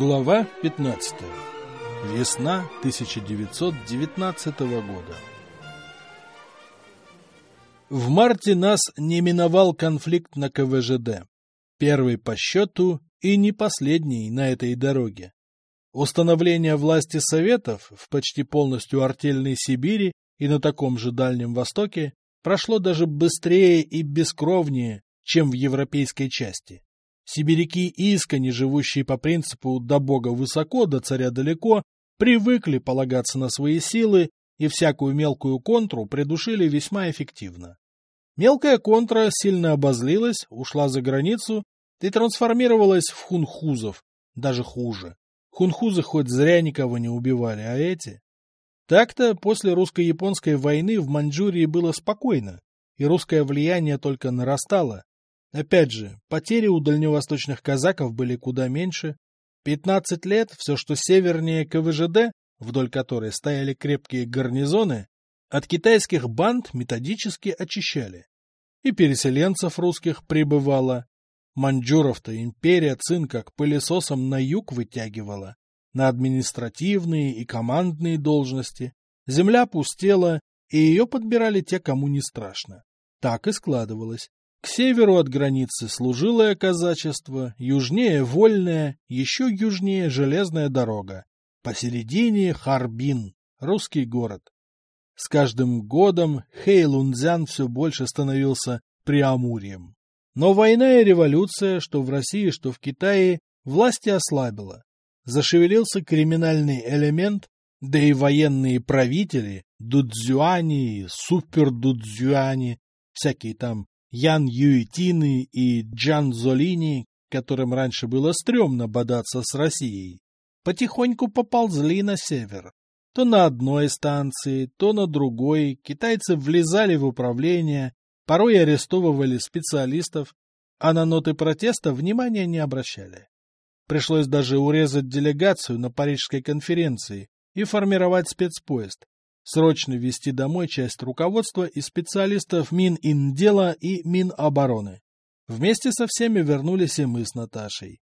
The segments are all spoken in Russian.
Глава 15. Весна 1919 года. В марте нас не миновал конфликт на КВЖД. Первый по счету и не последний на этой дороге. Установление власти Советов в почти полностью артельной Сибири и на таком же Дальнем Востоке прошло даже быстрее и бескровнее, чем в европейской части. Сибиряки, искренне живущие по принципу «до Бога высоко, до царя далеко», привыкли полагаться на свои силы и всякую мелкую контру придушили весьма эффективно. Мелкая контра сильно обозлилась, ушла за границу и трансформировалась в хунхузов, даже хуже. Хунхузы хоть зря никого не убивали, а эти... Так-то после русско-японской войны в Маньчжурии было спокойно, и русское влияние только нарастало, Опять же, потери у дальневосточных казаков были куда меньше. 15 лет все, что севернее КВЖД, вдоль которой стояли крепкие гарнизоны, от китайских банд методически очищали. И переселенцев русских прибывало. Маньчжуров-то империя цин как пылесосом на юг вытягивала, на административные и командные должности. Земля пустела, и ее подбирали те, кому не страшно. Так и складывалось. К северу от границы служилое казачество, южнее вольная, еще южнее железная дорога. Посередине Харбин, русский город. С каждым годом Хэйлунцзян все больше становился Преамурьем. Но война и революция, что в России, что в Китае, власти ослабила. Зашевелился криминальный элемент, да и военные правители, дудзюани, супердудзюани, всякие там Ян Юитины и Джан Золини, которым раньше было стрёмно бодаться с Россией, потихоньку поползли на север. То на одной станции, то на другой китайцы влезали в управление, порой арестовывали специалистов, а на ноты протеста внимания не обращали. Пришлось даже урезать делегацию на Парижской конференции и формировать спецпоезд, срочно вести домой часть руководства и специалистов Мининдела и Минобороны. Вместе со всеми вернулись и мы с Наташей.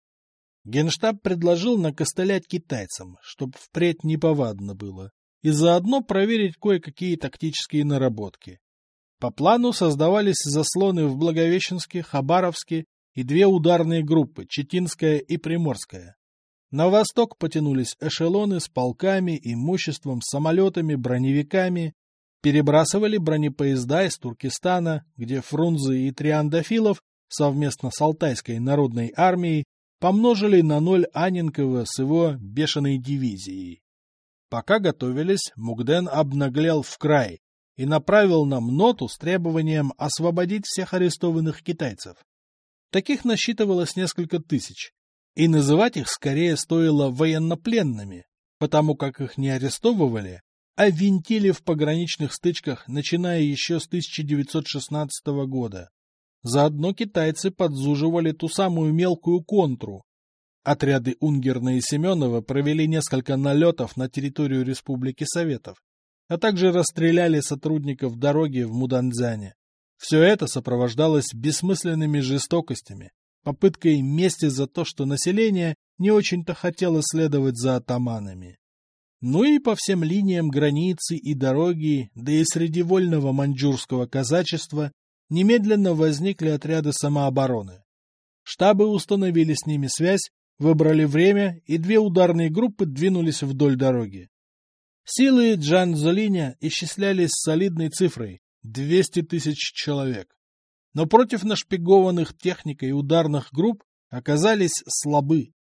Генштаб предложил накостылять китайцам, чтобы впредь неповадно было, и заодно проверить кое-какие тактические наработки. По плану создавались заслоны в Благовещенске, Хабаровске и две ударные группы, Читинская и Приморская. На восток потянулись эшелоны с полками, имуществом, самолетами, броневиками, перебрасывали бронепоезда из Туркестана, где Фрунзе и Триандафилов совместно с Алтайской народной армией помножили на ноль Аненкова с его бешеной дивизией. Пока готовились, Мугден обнаглел в край и направил нам ноту с требованием освободить всех арестованных китайцев. Таких насчитывалось несколько тысяч, и называть их скорее стоило военнопленными, потому как их не арестовывали, а винтили в пограничных стычках, начиная еще с 1916 года. Заодно китайцы подзуживали ту самую мелкую контру. Отряды Унгерна и Семенова провели несколько налетов на территорию Республики Советов, а также расстреляли сотрудников дороги в Муданзяне. Все это сопровождалось бессмысленными жестокостями, попыткой мести за то, что население не очень-то хотело следовать за атаманами. Ну и по всем линиям границы и дороги, да и среди вольного маньчжурского казачества немедленно возникли отряды самообороны. Штабы установили с ними связь, выбрали время, и две ударные группы двинулись вдоль дороги. Силы Джан Золиня исчислялись солидной цифрой – 200 тысяч человек но против нашпигованных техникой ударных групп оказались слабы.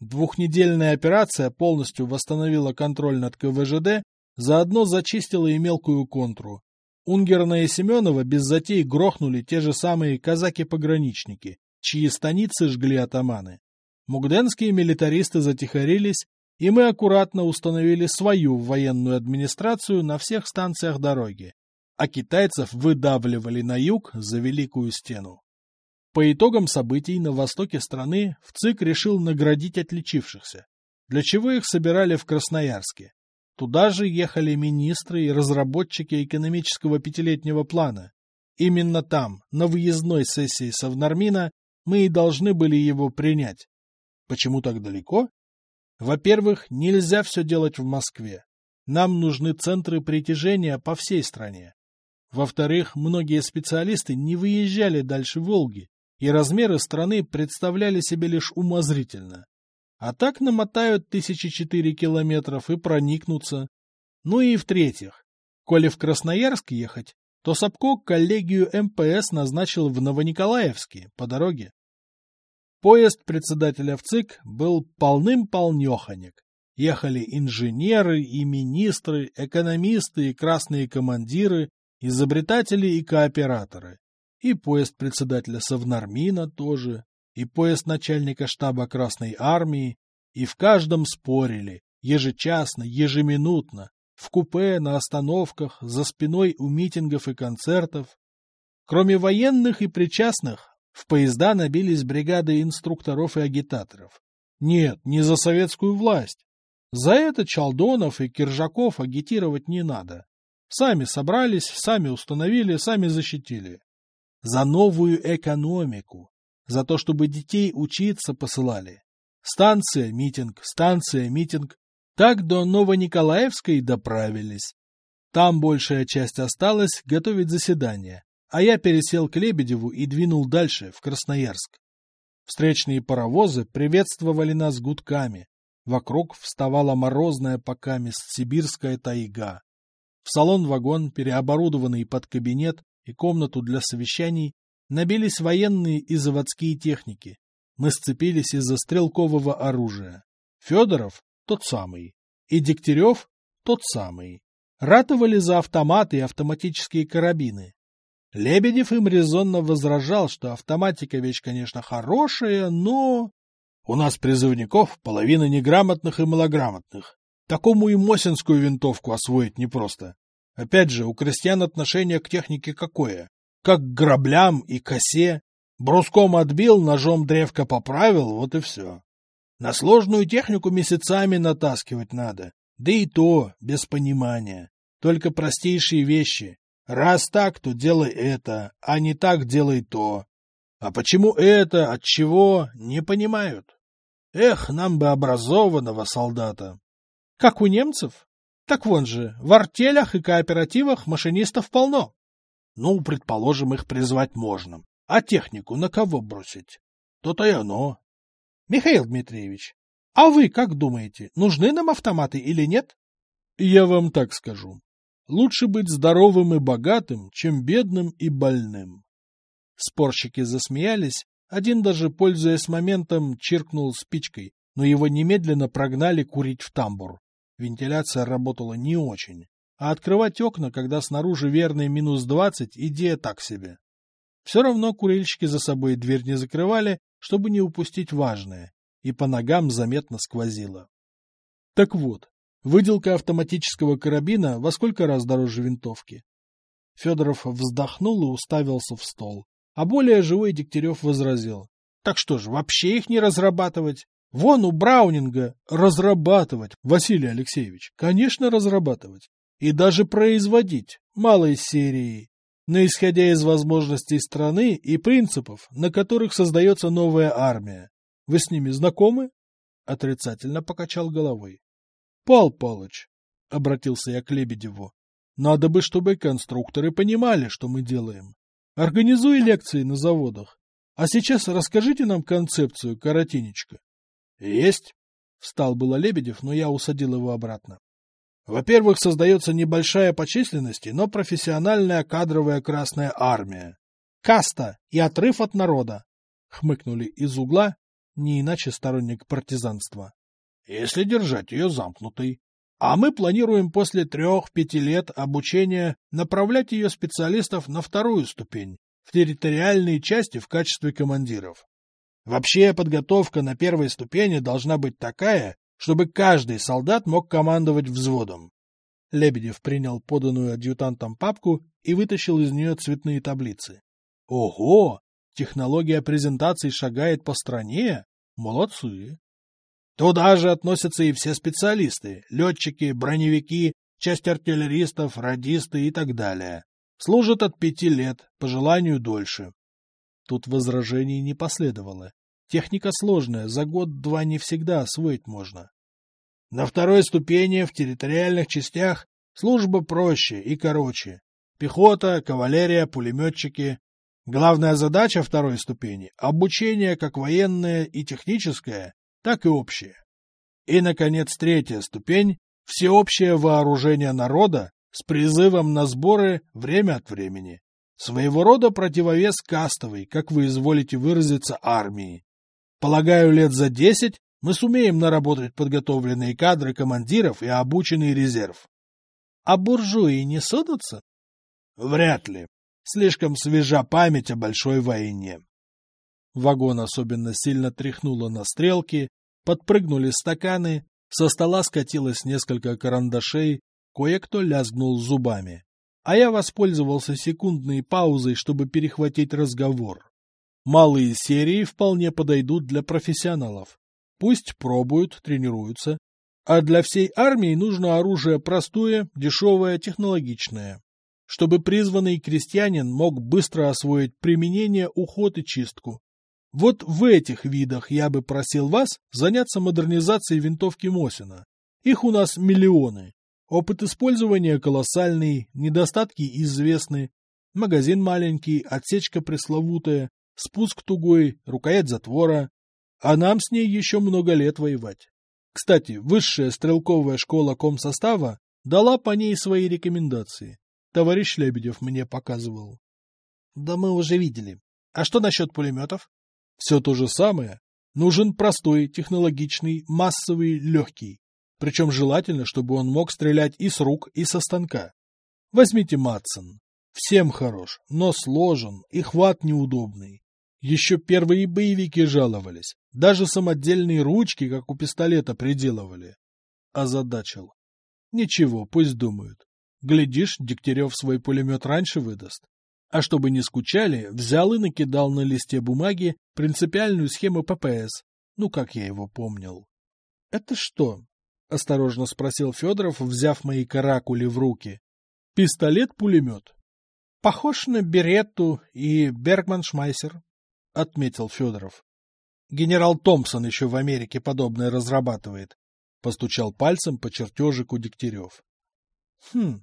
Двухнедельная операция полностью восстановила контроль над КВЖД, заодно зачистила и мелкую контру. Унгерна и Семенова без затей грохнули те же самые казаки-пограничники, чьи станицы жгли атаманы. Мугденские милитаристы затихарились, и мы аккуратно установили свою военную администрацию на всех станциях дороги а китайцев выдавливали на юг за Великую Стену. По итогам событий на востоке страны ВЦИК решил наградить отличившихся, для чего их собирали в Красноярске. Туда же ехали министры и разработчики экономического пятилетнего плана. Именно там, на выездной сессии Совнармина, мы и должны были его принять. Почему так далеко? Во-первых, нельзя все делать в Москве. Нам нужны центры притяжения по всей стране. Во-вторых, многие специалисты не выезжали дальше Волги, и размеры страны представляли себе лишь умозрительно. А так намотают тысячи четыре километров и проникнутся. Ну и в-третьих, коли в Красноярск ехать, то Сапко коллегию МПС назначил в Новониколаевске по дороге. Поезд председателя ВЦИК был полным-полнеханек. Ехали инженеры и министры, экономисты и красные командиры, изобретатели и кооператоры. И поезд председателя Совнармина тоже, и поезд начальника штаба Красной Армии, и в каждом спорили, ежечасно, ежеминутно, в купе, на остановках, за спиной у митингов и концертов. Кроме военных и причастных, в поезда набились бригады инструкторов и агитаторов. Нет, не за советскую власть. За это Чалдонов и Киржаков агитировать не надо. Сами собрались, сами установили, сами защитили. За новую экономику, за то, чтобы детей учиться посылали. Станция, митинг, станция, митинг. Так до Новониколаевской доправились. Там большая часть осталась готовить заседание, а я пересел к Лебедеву и двинул дальше, в Красноярск. Встречные паровозы приветствовали нас гудками. Вокруг вставала морозная покамест сибирская тайга. В салон-вагон, переоборудованный под кабинет и комнату для совещаний, набились военные и заводские техники. Мы сцепились из-за стрелкового оружия. Федоров — тот самый. И Дегтярев — тот самый. Ратовали за автоматы и автоматические карабины. Лебедев им резонно возражал, что автоматика вещь, конечно, хорошая, но... У нас призывников половина неграмотных и малограмотных. Такому и Мосинскую винтовку освоить непросто. Опять же, у крестьян отношение к технике какое? Как к граблям и косе. Бруском отбил, ножом древко поправил, вот и все. На сложную технику месяцами натаскивать надо. Да и то без понимания. Только простейшие вещи. Раз так, то делай это, а не так делай то. А почему это, от чего, не понимают. Эх, нам бы образованного солдата. Как у немцев? Так вон же, в артелях и кооперативах машинистов полно. Ну, предположим, их призвать можно. А технику на кого бросить? То-то и оно. Михаил Дмитриевич, а вы как думаете, нужны нам автоматы или нет? Я вам так скажу. Лучше быть здоровым и богатым, чем бедным и больным. Спорщики засмеялись, один даже, пользуясь моментом, чиркнул спичкой, но его немедленно прогнали курить в тамбур. Вентиляция работала не очень, а открывать окна, когда снаружи верные минус двадцать, идея так себе. Все равно курильщики за собой дверь не закрывали, чтобы не упустить важное, и по ногам заметно сквозило. Так вот, Выделка автоматического карабина во сколько раз дороже винтовки? Федоров вздохнул и уставился в стол. А более живой Дегтярев возразил. Так что ж, вообще их не разрабатывать? Вон у Браунинга разрабатывать, Василий Алексеевич, конечно, разрабатывать. И даже производить малой серией, но исходя из возможностей страны и принципов, на которых создается новая армия. Вы с ними знакомы? Отрицательно покачал головой. — Пал Палыч, — обратился я к Лебедеву, — надо бы, чтобы конструкторы понимали, что мы делаем. Организуй лекции на заводах. А сейчас расскажите нам концепцию, коротенечко. — Есть. — встал было Лебедев, но я усадил его обратно. Во-первых, создается небольшая по численности, но профессиональная кадровая Красная Армия. Каста и отрыв от народа, — хмыкнули из угла, не иначе сторонник партизанства если держать ее замкнутой. А мы планируем после трех-пяти лет обучения направлять ее специалистов на вторую ступень, в территориальные части в качестве командиров. Вообще подготовка на первой ступени должна быть такая, чтобы каждый солдат мог командовать взводом. Лебедев принял поданную адъютантом папку и вытащил из нее цветные таблицы. Ого! Технология презентаций шагает по стране? Молодцы! Туда же относятся и все специалисты – летчики, броневики, часть артиллеристов, радисты и так далее. Служат от пяти лет, по желанию дольше. Тут возражений не последовало. Техника сложная, за год-два не всегда освоить можно. На второй ступени в территориальных частях служба проще и короче. Пехота, кавалерия, пулеметчики. Главная задача второй ступени – обучение как военное и техническое, так и общее. И, наконец, третья ступень – всеобщее вооружение народа с призывом на сборы время от времени. Своего рода противовес кастовый, как вы изволите выразиться, армии. Полагаю, лет за десять мы сумеем наработать подготовленные кадры командиров и обученный резерв. А буржуи не сунутся? Вряд ли. Слишком свежа память о большой войне. Вагон особенно сильно тряхнуло на стрелки, подпрыгнули стаканы, со стола скатилось несколько карандашей, кое-кто лязгнул зубами. А я воспользовался секундной паузой, чтобы перехватить разговор. Малые серии вполне подойдут для профессионалов. Пусть пробуют, тренируются. А для всей армии нужно оружие простое, дешевое, технологичное. Чтобы призванный крестьянин мог быстро освоить применение, уход и чистку. Вот в этих видах я бы просил вас заняться модернизацией винтовки Мосина. Их у нас миллионы. Опыт использования колоссальный, недостатки известны. Магазин маленький, отсечка пресловутая, спуск тугой, рукоять затвора. А нам с ней еще много лет воевать. Кстати, высшая стрелковая школа комсостава дала по ней свои рекомендации. Товарищ Лебедев мне показывал. Да мы уже видели. А что насчет пулеметов? Все то же самое. Нужен простой, технологичный, массовый, легкий. Причем желательно, чтобы он мог стрелять и с рук, и со станка. Возьмите Матсон. Всем хорош, но сложен и хват неудобный. Еще первые боевики жаловались. Даже самодельные ручки, как у пистолета, приделывали. Озадачил. Ничего, пусть думают. Глядишь, Дегтярев свой пулемет раньше выдаст. А чтобы не скучали, взял и накидал на листе бумаги принципиальную схему ППС. Ну, как я его помнил. — Это что? — осторожно спросил Федоров, взяв мои каракули в руки. — Пистолет-пулемет. — Похож на Беретту и Бергман-Шмайсер. — отметил Федоров. — Генерал Томпсон еще в Америке подобное разрабатывает. Постучал пальцем по чертежику Дегтярев. — Хм,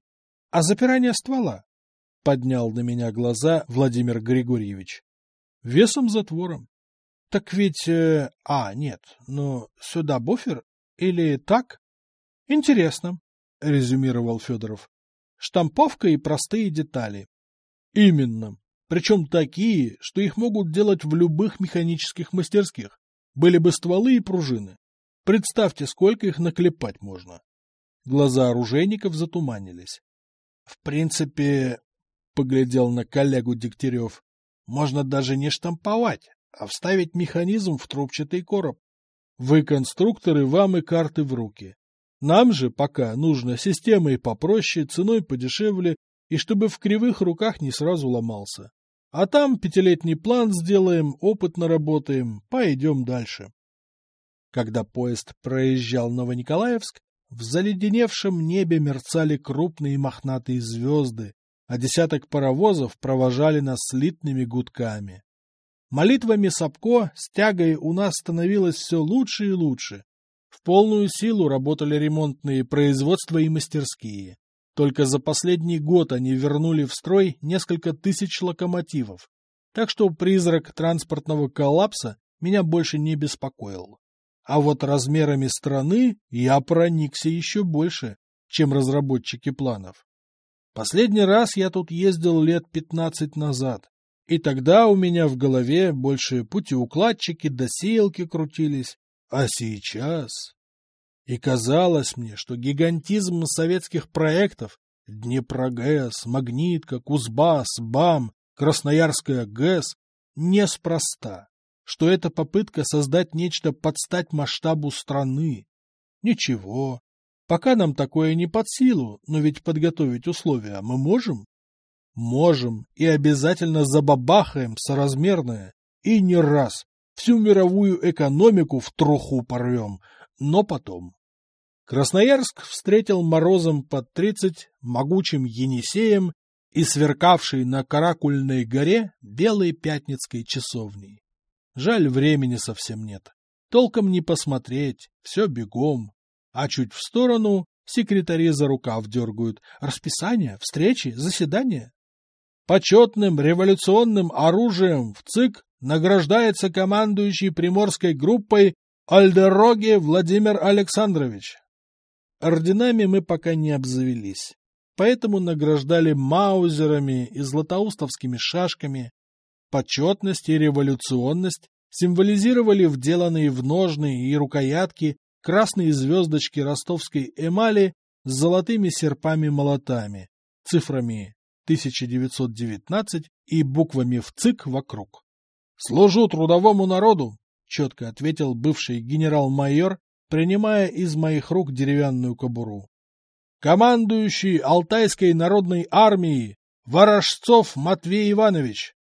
а запирание ствола? — поднял на меня глаза Владимир Григорьевич. — Весом затвором. — Так ведь... Э, а, нет, но сюда буфер? Или так? — Интересно, — резюмировал Федоров. — Штамповка и простые детали. — Именно. Причем такие, что их могут делать в любых механических мастерских. Были бы стволы и пружины. Представьте, сколько их наклепать можно. Глаза оружейников затуманились. — В принципе, — поглядел на коллегу Дегтярев, — можно даже не штамповать, а вставить механизм в трубчатый короб. Вы конструкторы, вам и карты в руки. Нам же пока нужно системой попроще, ценой подешевле, и чтобы в кривых руках не сразу ломался. А там пятилетний план сделаем, опыт наработаем, пойдем дальше. Когда поезд проезжал Новониколаевск, в заледеневшем небе мерцали крупные мохнатые звезды, а десяток паровозов провожали нас слитными гудками. Молитвами Сапко с тягой у нас становилось все лучше и лучше. В полную силу работали ремонтные производства и мастерские. Только за последний год они вернули в строй несколько тысяч локомотивов, так что призрак транспортного коллапса меня больше не беспокоил. А вот размерами страны я проникся еще больше, чем разработчики планов. Последний раз я тут ездил лет пятнадцать назад, и тогда у меня в голове больше путеукладчики да сеялки крутились, а сейчас... И казалось мне, что гигантизм советских проектов Днепрогэс, Магнитка, Кузбасс, БАМ, Красноярская ГЭС неспроста, что это попытка создать нечто под стать масштабу страны. Ничего, пока нам такое не под силу, но ведь подготовить условия мы можем? Можем и обязательно забабахаем соразмерное, и не раз, всю мировую экономику в труху порвем, но потом. Красноярск встретил морозом под тридцать, могучим Енисеем и сверкавшей на Каракульной горе белой пятницкой часовней. Жаль, времени совсем нет. Толком не посмотреть, все бегом. а чуть в сторону секретари за рукав дергают. Расписание, встречи, заседания. Почетным революционным оружием в ЦИК награждается командующий приморской группой Альдероги Владимир Александрович. Орденами мы пока не обзавелись, поэтому награждали маузерами и златоустовскими шашками. Почетность и революционность символизировали вделанные в ножны и рукоятки красные звездочки ростовской эмали с золотыми серпами-молотами, цифрами 1919 и буквами в ЦИК вокруг. «Служу трудовому народу!» — четко ответил бывший генерал-майор, принимая из моих рук деревянную кобуру. «Командующий Алтайской народной армией Ворожцов Матвей Иванович!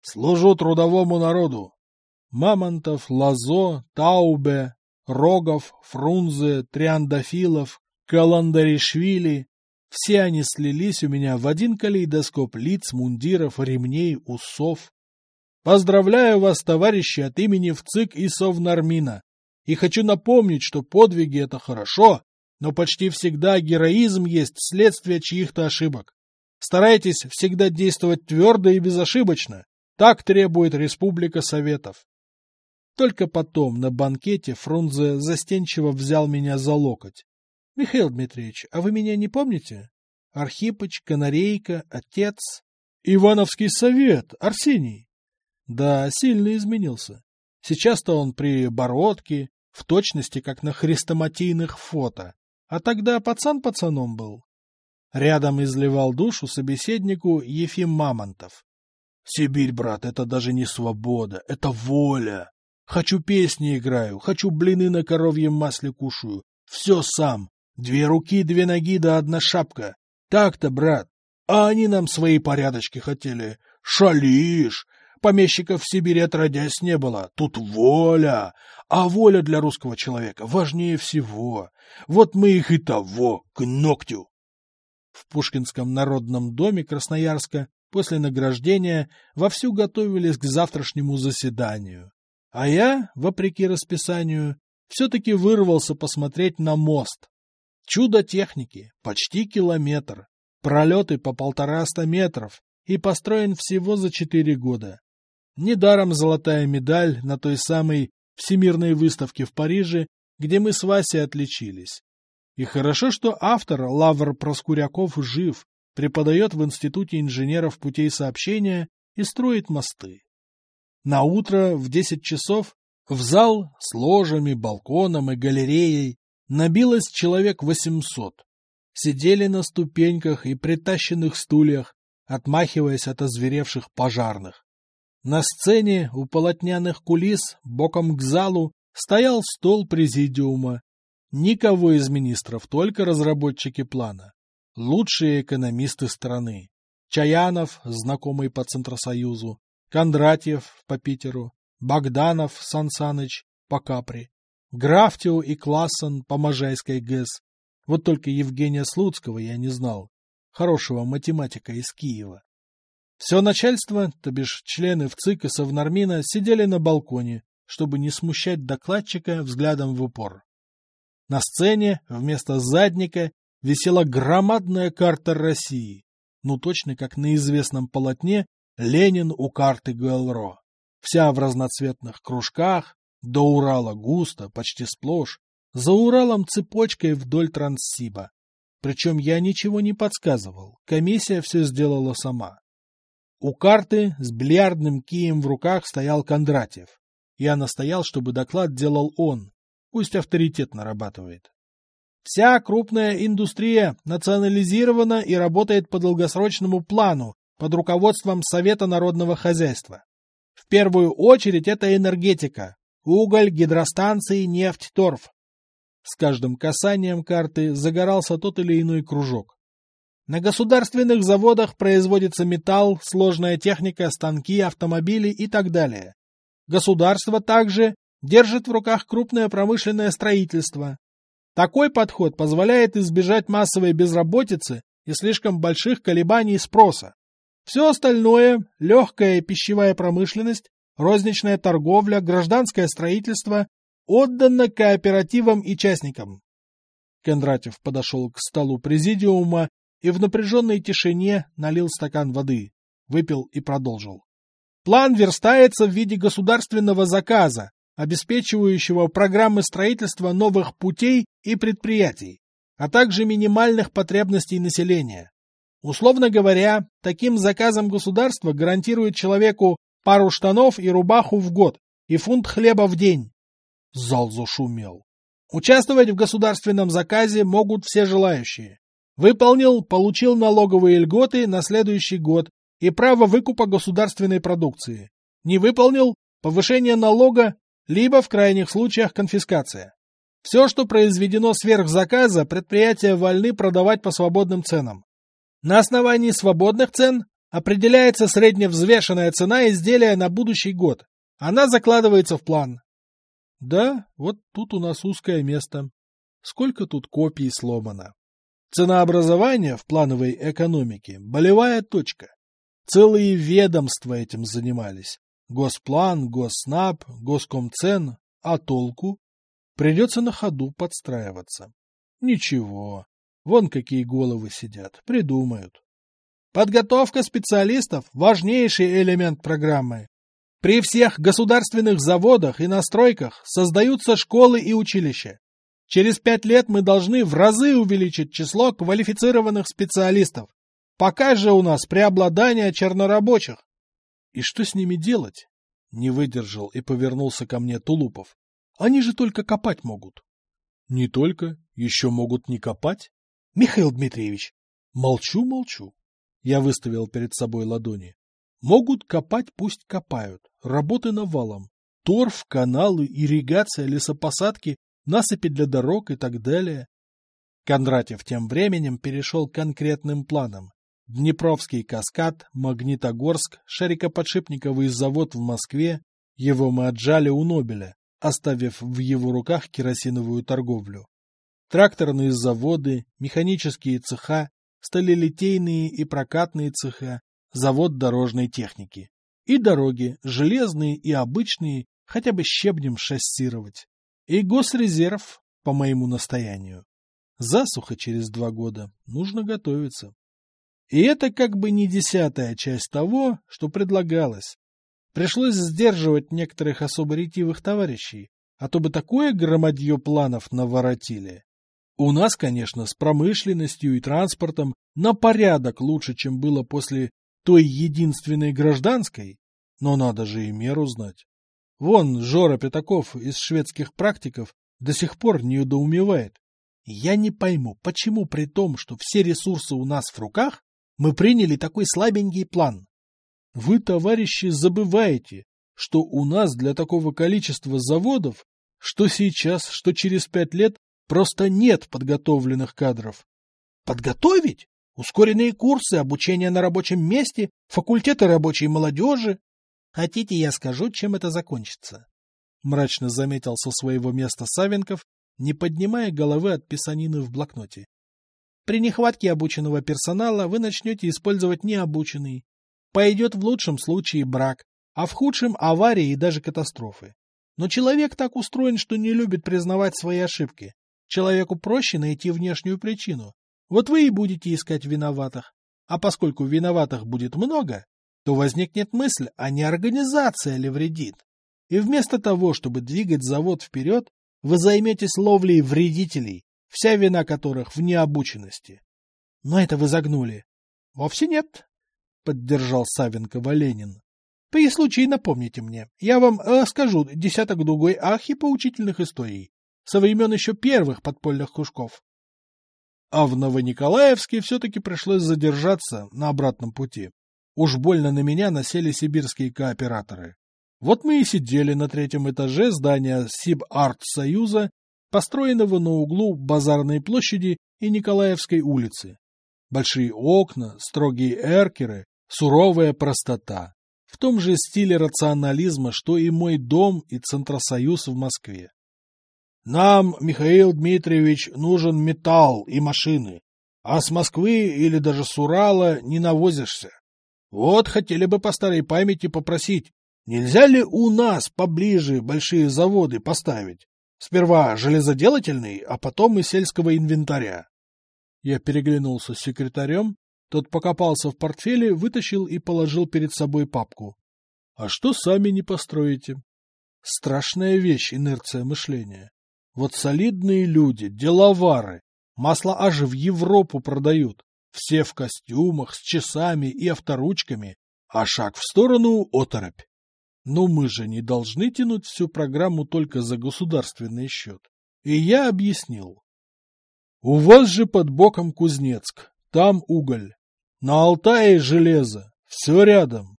Служу трудовому народу!» Мамонтов, Лазо, Таубе, Рогов, Фрунзе, Триандафилов, Каландаришвили — все они слились у меня в один калейдоскоп лиц, мундиров, ремней, усов. Поздравляю вас, товарищи, от имени ВЦИК и Совнармина. И хочу напомнить, что подвиги — это хорошо, но почти всегда героизм есть следствие чьих-то ошибок. Старайтесь всегда действовать твердо и безошибочно. Так требует Республика Советов. Только потом на банкете Фрунзе застенчиво взял меня за локоть. — Михаил Дмитриевич, а вы меня не помните? Архипыч, Канарейка, отец. Ивановский совет, Арсений. Да, сильно изменился. Сейчас-то он при бородке, в точности, как на хрестоматийных фото. А тогда пацан пацаном был. Рядом изливал душу собеседнику Ефим Мамонтов. Сибирь, брат, это даже не свобода, это воля. Хочу песни играю, хочу блины на коровьем масле кушаю. Все сам. Две руки, две ноги да одна шапка. Так-то, брат. А они нам свои порядочки хотели. Шалишь. Помещиков в Сибири отродясь не было. Тут воля. А воля для русского человека важнее всего. Вот мы их и того, к ногтю. В Пушкинском народном доме Красноярска после награждения вовсю готовились к завтрашнему заседанию. А я, вопреки расписанию, все-таки вырвался посмотреть на мост. Чудо техники, почти километр, пролеты по полтораста метров и построен всего за четыре года. Недаром золотая медаль на той самой Всемирной выставке в Париже, где мы с Васей отличились. И хорошо, что автор Лавр Проскуряков жив, преподает в Институте инженеров путей сообщения и строит мосты. На утро в десять часов в зал с ложами, балконом и галереей набилось человек восемьсот. Сидели на ступеньках и притащенных стульях, отмахиваясь от озверевших пожарных. На сцене у полотняных кулис боком к залу стоял стол президиума. Никого из министров, только разработчики плана. Лучшие экономисты страны. Чаянов, знакомый по Центросоюзу, Кондратьев по Питеру, Богданов Сансаныч по Капри, Графтио и Классон по Можайской ГЭС. Вот только Евгения Слуцкого я не знал, хорошего математика из Киева. Все начальство, то бишь члены ВЦИК и Совнармина, сидели на балконе, чтобы не смущать докладчика взглядом в упор. На сцене вместо задника висела громадная карта России, ну точно как на известном полотне Ленин у карты ГЛРО. Вся в разноцветных кружках, до Урала густо, почти сплошь, за Уралом цепочкой вдоль Транссиба. Причем я ничего не подсказывал, комиссия все сделала сама. У карты с бильярдным кием в руках стоял Кондратьев. Я настоял, чтобы доклад делал он, пусть авторитет нарабатывает. Вся крупная индустрия национализирована и работает по долгосрочному плану, под руководством Совета народного хозяйства. В первую очередь это энергетика, уголь, гидростанции, нефть, торф. С каждым касанием карты загорался тот или иной кружок. На государственных заводах производится металл, сложная техника, станки, автомобили и так далее. Государство также держит в руках крупное промышленное строительство. Такой подход позволяет избежать массовой безработицы и слишком больших колебаний спроса. Все остальное – легкая пищевая промышленность, розничная торговля, гражданское строительство – отдано кооперативам и частникам. Кондратьев подошел к столу президиума и в напряженной тишине налил стакан воды, выпил и продолжил. План верстается в виде государственного заказа, обеспечивающего программы строительства новых путей и предприятий, а также минимальных потребностей населения. Условно говоря, таким заказом государство гарантирует человеку пару штанов и рубаху в год и фунт хлеба в день. Зал зашумел. Участвовать в государственном заказе могут все желающие. Выполнил, получил налоговые льготы на следующий год и право выкупа государственной продукции. Не выполнил – повышение налога, либо в крайних случаях конфискация. Все, что произведено сверх заказа, предприятия вольны продавать по свободным ценам. На основании свободных цен определяется средневзвешенная цена изделия на будущий год. Она закладывается в план. Да, вот тут у нас узкое место. Сколько тут копий сломано. Ценообразование в плановой экономике – болевая точка. Целые ведомства этим занимались. Госплан, Госснаб, Госкомцен. А толку? Придется на ходу подстраиваться. Ничего. Вон какие головы сидят. Придумают. Подготовка специалистов – важнейший элемент программы. При всех государственных заводах и настройках создаются школы и училища. Через пять лет мы должны в разы увеличить число квалифицированных специалистов. Пока же у нас преобладание чернорабочих. И что с ними делать? Не выдержал и повернулся ко мне Тулупов. Они же только копать могут. Не только, еще могут не копать. Михаил Дмитриевич, молчу, молчу. Я выставил перед собой ладони. Могут копать, пусть копают. Работы навалом. Торф, каналы, ирригация, лесопосадки, насыпи для дорог и так далее. Кондратьев тем временем перешел к конкретным планам. Днепровский каскад, Магнитогорск, шарикоподшипниковый завод в Москве. Его мы отжали у Нобеля, оставив в его руках керосиновую торговлю. Тракторные заводы, механические цеха, сталелитейные и прокатные цеха, завод дорожной техники. И дороги, железные и обычные, хотя бы щебнем шассировать. И госрезерв, по моему настоянию. Засуха через два года, нужно готовиться. И это как бы не десятая часть того, что предлагалось. Пришлось сдерживать некоторых особо ретивых товарищей, а то бы такое громадье планов наворотили. У нас, конечно, с промышленностью и транспортом на порядок лучше, чем было после той единственной гражданской, но надо же и меру знать. Вон Жора Пятаков из шведских практиков до сих пор не недоумевает. Я не пойму, почему при том, что все ресурсы у нас в руках, мы приняли такой слабенький план. Вы, товарищи, забываете, что у нас для такого количества заводов, что сейчас, что через пять лет, просто нет подготовленных кадров. Подготовить? Ускоренные курсы, обучение на рабочем месте, факультеты рабочей молодежи. Хотите, я скажу, чем это закончится? Мрачно заметил со своего места Савенков, не поднимая головы от писанины в блокноте. При нехватке обученного персонала вы начнете использовать необученный. Пойдет в лучшем случае брак, а в худшем – аварии и даже катастрофы. Но человек так устроен, что не любит признавать свои ошибки. Человеку проще найти внешнюю причину, вот вы и будете искать виноватых. А поскольку виноватых будет много, то возникнет мысль, а не организация ли вредит. И вместо того, чтобы двигать завод вперед, вы займетесь ловлей вредителей, вся вина которых в необученности. Но это вы загнули. Вовсе нет, — поддержал Савенко Валенин. При случае напомните мне, я вам расскажу десяток другой архи поучительных историй со времен еще первых подпольных кружков. А в Новониколаевске все-таки пришлось задержаться на обратном пути. Уж больно на меня насели сибирские кооператоры. Вот мы и сидели на третьем этаже здания Сиб-Арт-Союза, построенного на углу Базарной площади и Николаевской улицы. Большие окна, строгие эркеры, суровая простота. В том же стиле рационализма, что и мой дом и Центросоюз в Москве. Нам, Михаил Дмитриевич, нужен металл и машины, а с Москвы или даже с Урала не навозишься. Вот хотели бы по старой памяти попросить, нельзя ли у нас поближе большие заводы поставить? Сперва железоделательный, а потом и сельского инвентаря. Я переглянулся с секретарем, тот покопался в портфеле, вытащил и положил перед собой папку. А что сами не построите? Страшная вещь инерция мышления. Вот солидные люди, деловары, масло аж в Европу продают. Все в костюмах, с часами и авторучками, а шаг в сторону — оторопь. Но мы же не должны тянуть всю программу только за государственный счет. И я объяснил. У вас же под боком Кузнецк, там уголь. На Алтае железо, все рядом.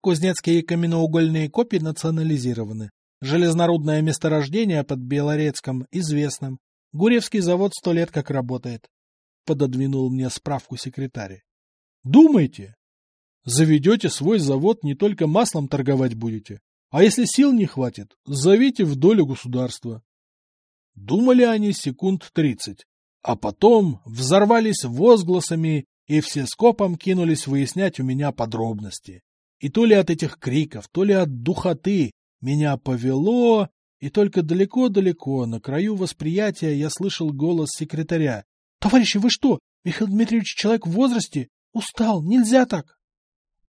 Кузнецкие каменноугольные копии национализированы. Железнорудное месторождение под Белорецком известно. Гуревский завод сто лет как работает. Пододвинул мне справку секретарь. Думайте. Заведете свой завод, не только маслом торговать будете. А если сил не хватит, зовите в долю государства. Думали они секунд тридцать, а потом взорвались возгласами и все скопом кинулись выяснять у меня подробности. И то ли от этих криков, то ли от духоты меня повело, и только далеко-далеко, на краю восприятия, я слышал голос секретаря. — Товарищи, вы что? Михаил Дмитриевич человек в возрасте? Устал, нельзя так.